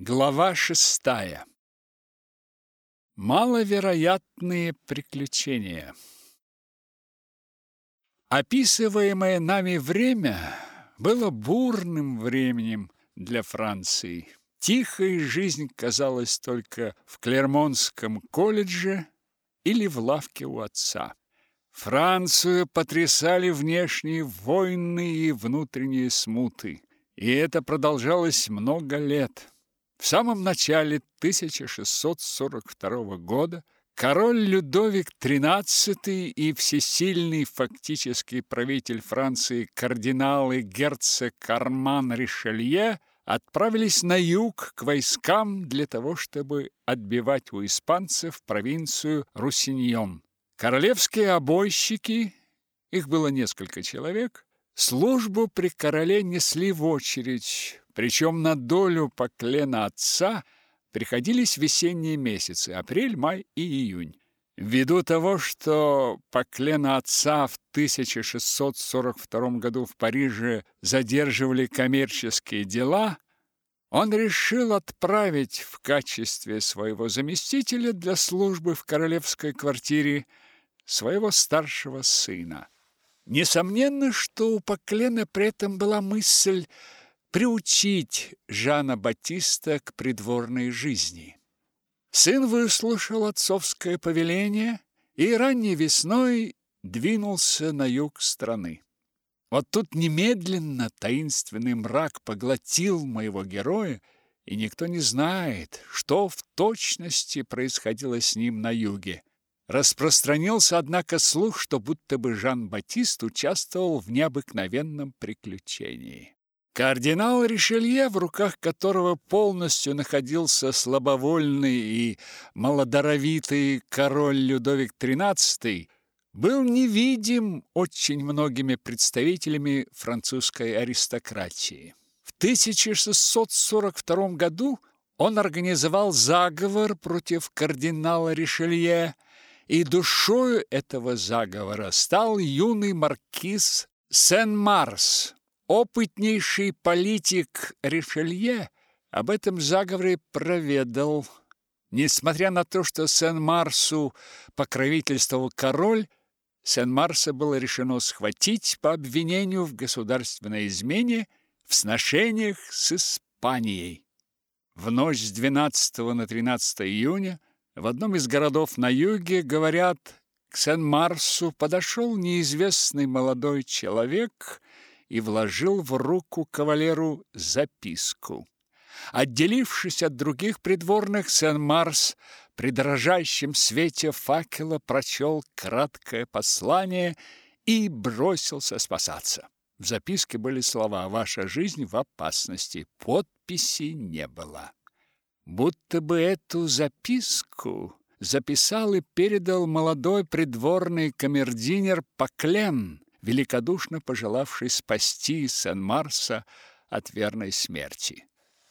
Глава шестая. Маловероятные приключения. Описываемое нами время было бурным временем для Франции. Тихая жизнь казалась только в Клермонском колледже или в лавке у отца. Францию потрясали внешние войны и внутренние смуты, и это продолжалось много лет. В самом начале 1642 года король Людовик XIII и всесильный фактический правитель Франции кардинал и герцог Карман Ришелье отправились на юг к войскам для того, чтобы отбивать у испанцев провинцию Руссиньон. Королевские обойщики, их было несколько человек, службу при короле несли в очередь, причем на долю поклена отца приходились весенние месяцы – апрель, май и июнь. Ввиду того, что поклена отца в 1642 году в Париже задерживали коммерческие дела, он решил отправить в качестве своего заместителя для службы в королевской квартире своего старшего сына. Несомненно, что у Поклена при этом была мысль – приучить Жана Батиста к придворной жизни. Сын выслушал отцовское повеление и ранней весной двинулся на юг страны. Вот тут немедленно таинственный мрак поглотил моего героя, и никто не знает, что в точности происходило с ним на юге. Распространился, однако, слух, что будто бы Жан-Батист участвовал в необыкновенном приключении. Кардинал Ришелье, в руках которого полностью находился слабовольный и малодоровитый король Людовик XIII, был невидим очень многими представителями французской аристократии. В 1642 году он организовал заговор против кардинала Ришелье, и душою этого заговора стал юный маркиз Сен-Марс, Опытнейший политик Ришелье об этом заговоре проведал. Несмотря на то, что Сен-Марсу покровительствовал король, Сен-Марса было решено схватить по обвинению в государственной измене в сношениях с Испанией. В ночь с 12 на 13 июня в одном из городов на юге, говорят, к Сен-Марсу подошел неизвестный молодой человек и вложил в руку кавалеру записку. Отделившись от других придворных, Сен-Марс при дрожащем свете факела прочел краткое послание и бросился спасаться. В записке были слова «Ваша жизнь в опасности». Подписи не было. Будто бы эту записку записал и передал молодой придворный камердинер Поклен, великодушно пожелавший спасти Сен-Марса от верной смерти.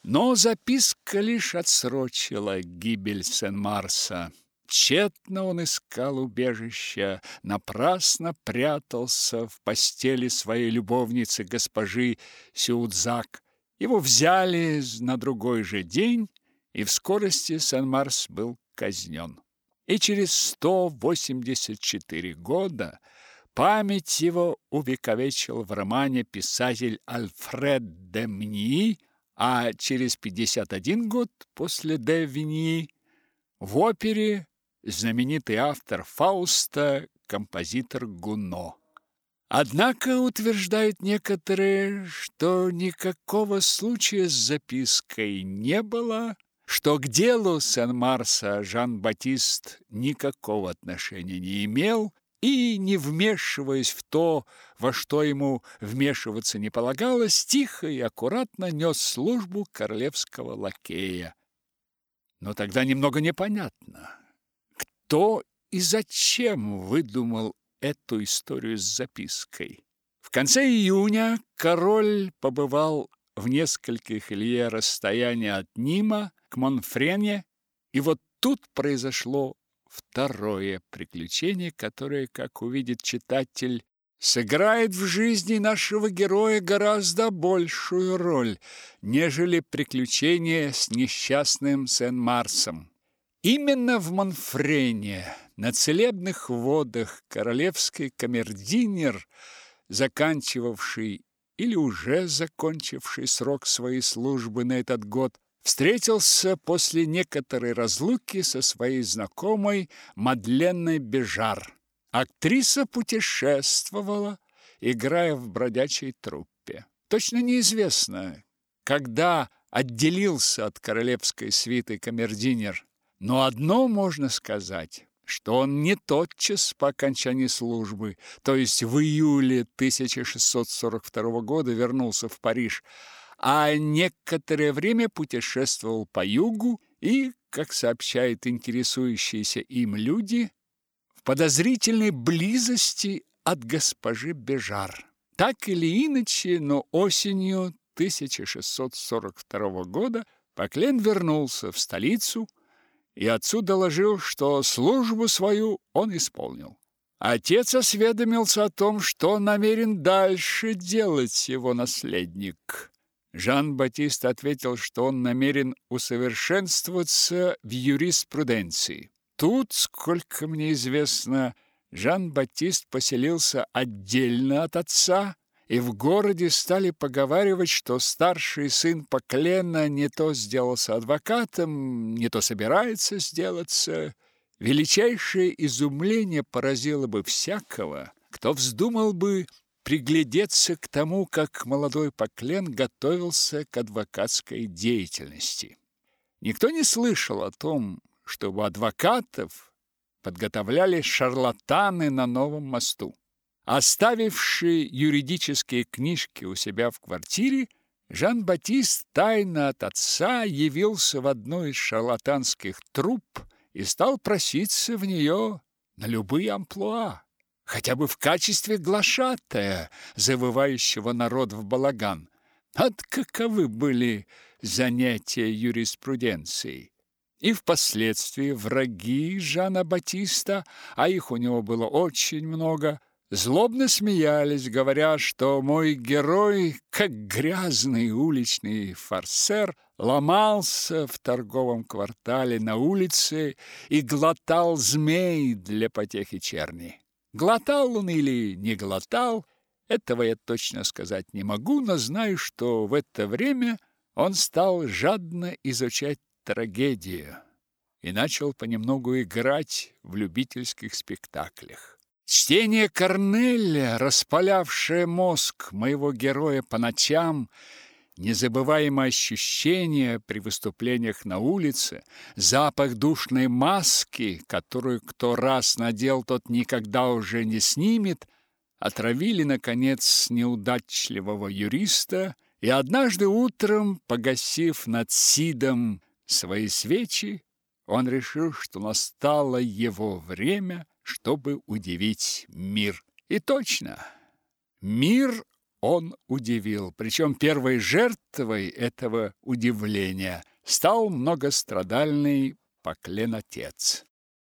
Но записка лишь отсрочила гибель Сен-Марса. Тщетно он искал убежища, напрасно прятался в постели своей любовницы госпожи Сюдзак. Его взяли на другой же день, и в скорости Сен-Марс был казнен. И через 184 года Память его увековечил в романе писатель Альфред де Мни, а через 51 год после де Виньи в опере знаменитый автор Фауста, композитор Гуно. Однако утверждают некоторые, что никакого случая с запиской не было, что к делу Сен-Марса Жан-Батист никакого отношения не имел, и, не вмешиваясь в то, во что ему вмешиваться не полагалось, тихо и аккуратно нес службу королевского лакея. Но тогда немного непонятно, кто и зачем выдумал эту историю с запиской. В конце июня король побывал в нескольких лье расстояния от Нима к Монфрене, и вот тут произошло второе приключение, которое, как увидит читатель, сыграет в жизни нашего героя гораздо большую роль, нежели приключение с несчастным Сен-Марсом. Именно в Монфрене, на целебных водах, королевский камердинер, заканчивавший или уже закончивший срок своей службы на этот год, встретился после некоторой разлуки со своей знакомой Мадленной Бежар. Актриса путешествовала, играя в бродячей труппе. Точно неизвестно, когда отделился от королевской свиты камердинер, но одно можно сказать, что он не тотчас по окончании службы, то есть в июле 1642 года вернулся в Париж, а некоторое время путешествовал по югу и, как сообщают интересующиеся им люди, в подозрительной близости от госпожи Бежар. Так или иначе, но осенью 1642 года Поклен вернулся в столицу и отцу доложил, что службу свою он исполнил. Отец осведомился о том, что намерен дальше делать его наследник. Жан-Батист ответил, что он намерен усовершенствоваться в юриспруденции. Тут, сколько мне известно, Жан-Батист поселился отдельно от отца, и в городе стали поговаривать, что старший сын Поклена не то сделался адвокатом, не то собирается сделаться. Величайшее изумление поразило бы всякого, кто вздумал бы приглядеться к тому, как молодой Поклен готовился к адвокатской деятельности. Никто не слышал о том, чтобы адвокатов подготовляли шарлатаны на новом мосту. Оставивший юридические книжки у себя в квартире, Жан-Батист тайно от отца явился в одну из шарлатанских труп и стал проситься в нее на любые амплуа хотя бы в качестве глашатая, завывающего народ в балаган. От каковы были занятия юриспруденцией? И впоследствии враги Жана Батиста, а их у него было очень много, злобно смеялись, говоря, что мой герой, как грязный уличный фарсер, ломался в торговом квартале на улице и глотал змей для потехи черни. Глотал он или не глотал, этого я точно сказать не могу, но знаю, что в это время он стал жадно изучать трагедию и начал понемногу играть в любительских спектаклях. Чтение Корнеля, распалявшее мозг моего героя по ночам, Незабываемое ощущение при выступлениях на улице, запах душной маски, которую кто раз надел, тот никогда уже не снимет, отравили, наконец, неудачливого юриста, и однажды утром, погасив над Сидом свои свечи, он решил, что настало его время, чтобы удивить мир. И точно, мир он удивил. Причем первой жертвой этого удивления стал многострадальный Поклен-отец.